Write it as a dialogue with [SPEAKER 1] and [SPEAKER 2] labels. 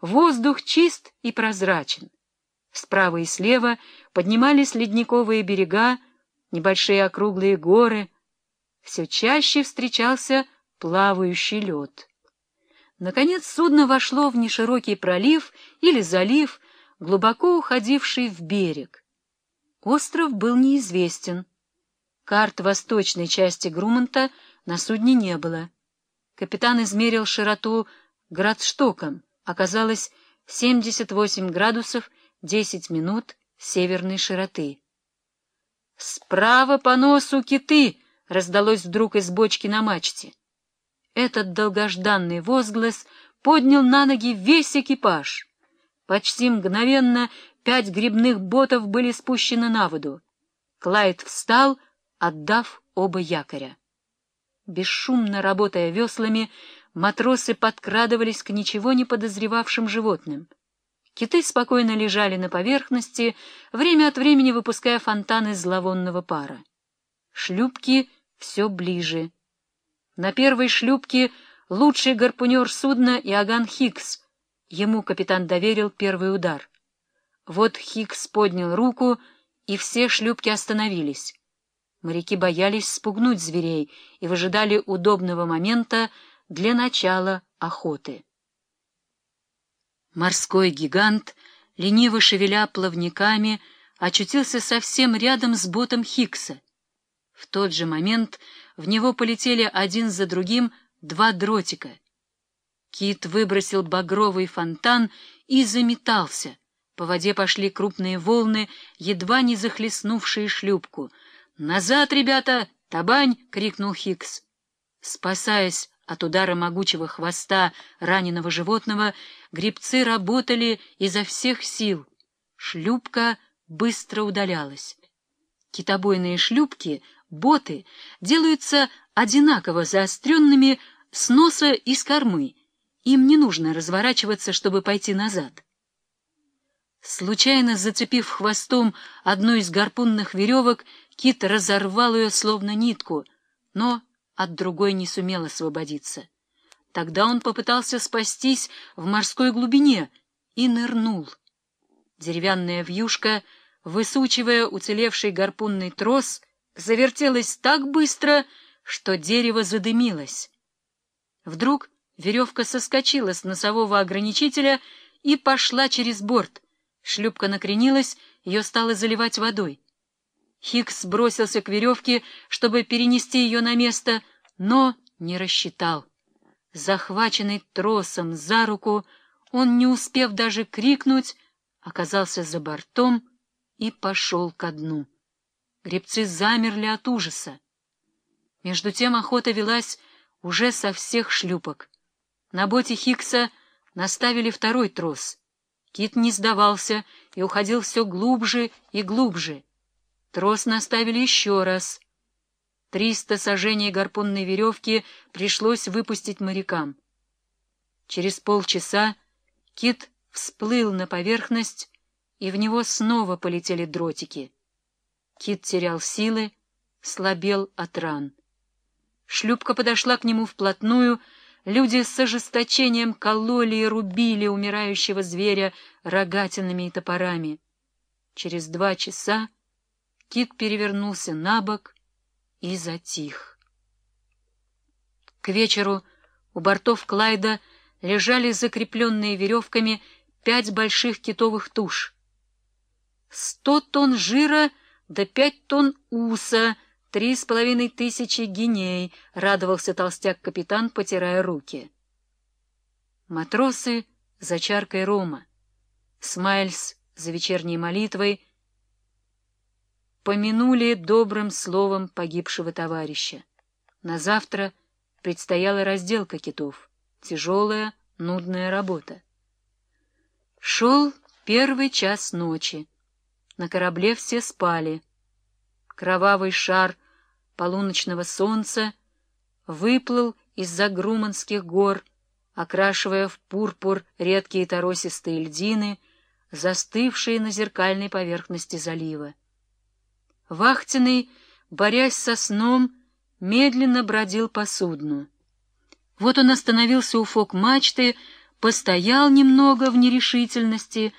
[SPEAKER 1] воздух чист и прозрачен. Справа и слева поднимались ледниковые берега, небольшие округлые горы. Все чаще встречался плавающий лед. Наконец судно вошло в неширокий пролив или залив, глубоко уходивший в берег. Остров был неизвестен. Карт восточной части Грумонта на судне не было. Капитан измерил широту градштоком. Оказалось 78 градусов 10 минут северной широты. «Справа по носу киты!» — раздалось вдруг из бочки на мачте. Этот долгожданный возглас поднял на ноги весь экипаж. Почти мгновенно пять грибных ботов были спущены на воду. Клайд встал, отдав оба якоря. Бесшумно работая веслами, матросы подкрадывались к ничего не подозревавшим животным. Киты спокойно лежали на поверхности, время от времени выпуская фонтаны зловонного пара. Шлюпки все ближе. На первой шлюпке лучший гарпунер судна Иоганн Хикс. Ему капитан доверил первый удар. Вот Хикс поднял руку, и все шлюпки остановились. Моряки боялись спугнуть зверей и выжидали удобного момента для начала охоты. Морской гигант, лениво шевеля плавниками, очутился совсем рядом с ботом Хикса. В тот же момент в него полетели один за другим два дротика. Кит выбросил багровый фонтан и заметался. По воде пошли крупные волны, едва не захлестнувшие шлюпку. «Назад, ребята! Табань!» — крикнул Хикс. Спасаясь от удара могучего хвоста раненого животного, грибцы работали изо всех сил. Шлюпка быстро удалялась. Китобойные шлюпки, боты, делаются одинаково заостренными с носа и с кормы. Им не нужно разворачиваться, чтобы пойти назад. Случайно зацепив хвостом одну из гарпунных веревок, кит разорвал ее словно нитку, но от другой не сумел освободиться. Тогда он попытался спастись в морской глубине и нырнул. Деревянная вьюшка, высучивая уцелевший гарпунный трос, завертелась так быстро, что дерево задымилось. Вдруг веревка соскочила с носового ограничителя и пошла через борт. Шлюпка накренилась, ее стало заливать водой. Хикс бросился к веревке, чтобы перенести ее на место, но не рассчитал. Захваченный тросом за руку, он, не успев даже крикнуть, оказался за бортом и пошел ко дну. Гребцы замерли от ужаса. Между тем охота велась уже со всех шлюпок. На боте Хикса наставили второй трос. Кит не сдавался и уходил все глубже и глубже. Трос наставили еще раз. Триста сажений гарпунной веревки пришлось выпустить морякам. Через полчаса кит всплыл на поверхность, и в него снова полетели дротики. Кит терял силы, слабел от ран. Шлюпка подошла к нему вплотную, люди с ожесточением кололи и рубили умирающего зверя рогатинами и топорами. Через два часа Кит перевернулся на бок и затих. К вечеру у бортов Клайда лежали закрепленные веревками пять больших китовых туш. Сто тонн жира да пять тонн уса, три с половиной тысячи гиней, — радовался толстяк-капитан, потирая руки. Матросы за чаркой рома, Смайльс за вечерней молитвой — помянули добрым словом погибшего товарища. На завтра предстояла разделка китов, тяжелая, нудная работа. Шел первый час ночи. На корабле все спали. Кровавый шар полуночного солнца выплыл из-за Груманских гор, окрашивая в пурпур редкие торосистые льдины, застывшие на зеркальной поверхности залива. Вахтенный, борясь со сном, медленно бродил по судну. Вот он остановился у фок-мачты, постоял немного в нерешительности,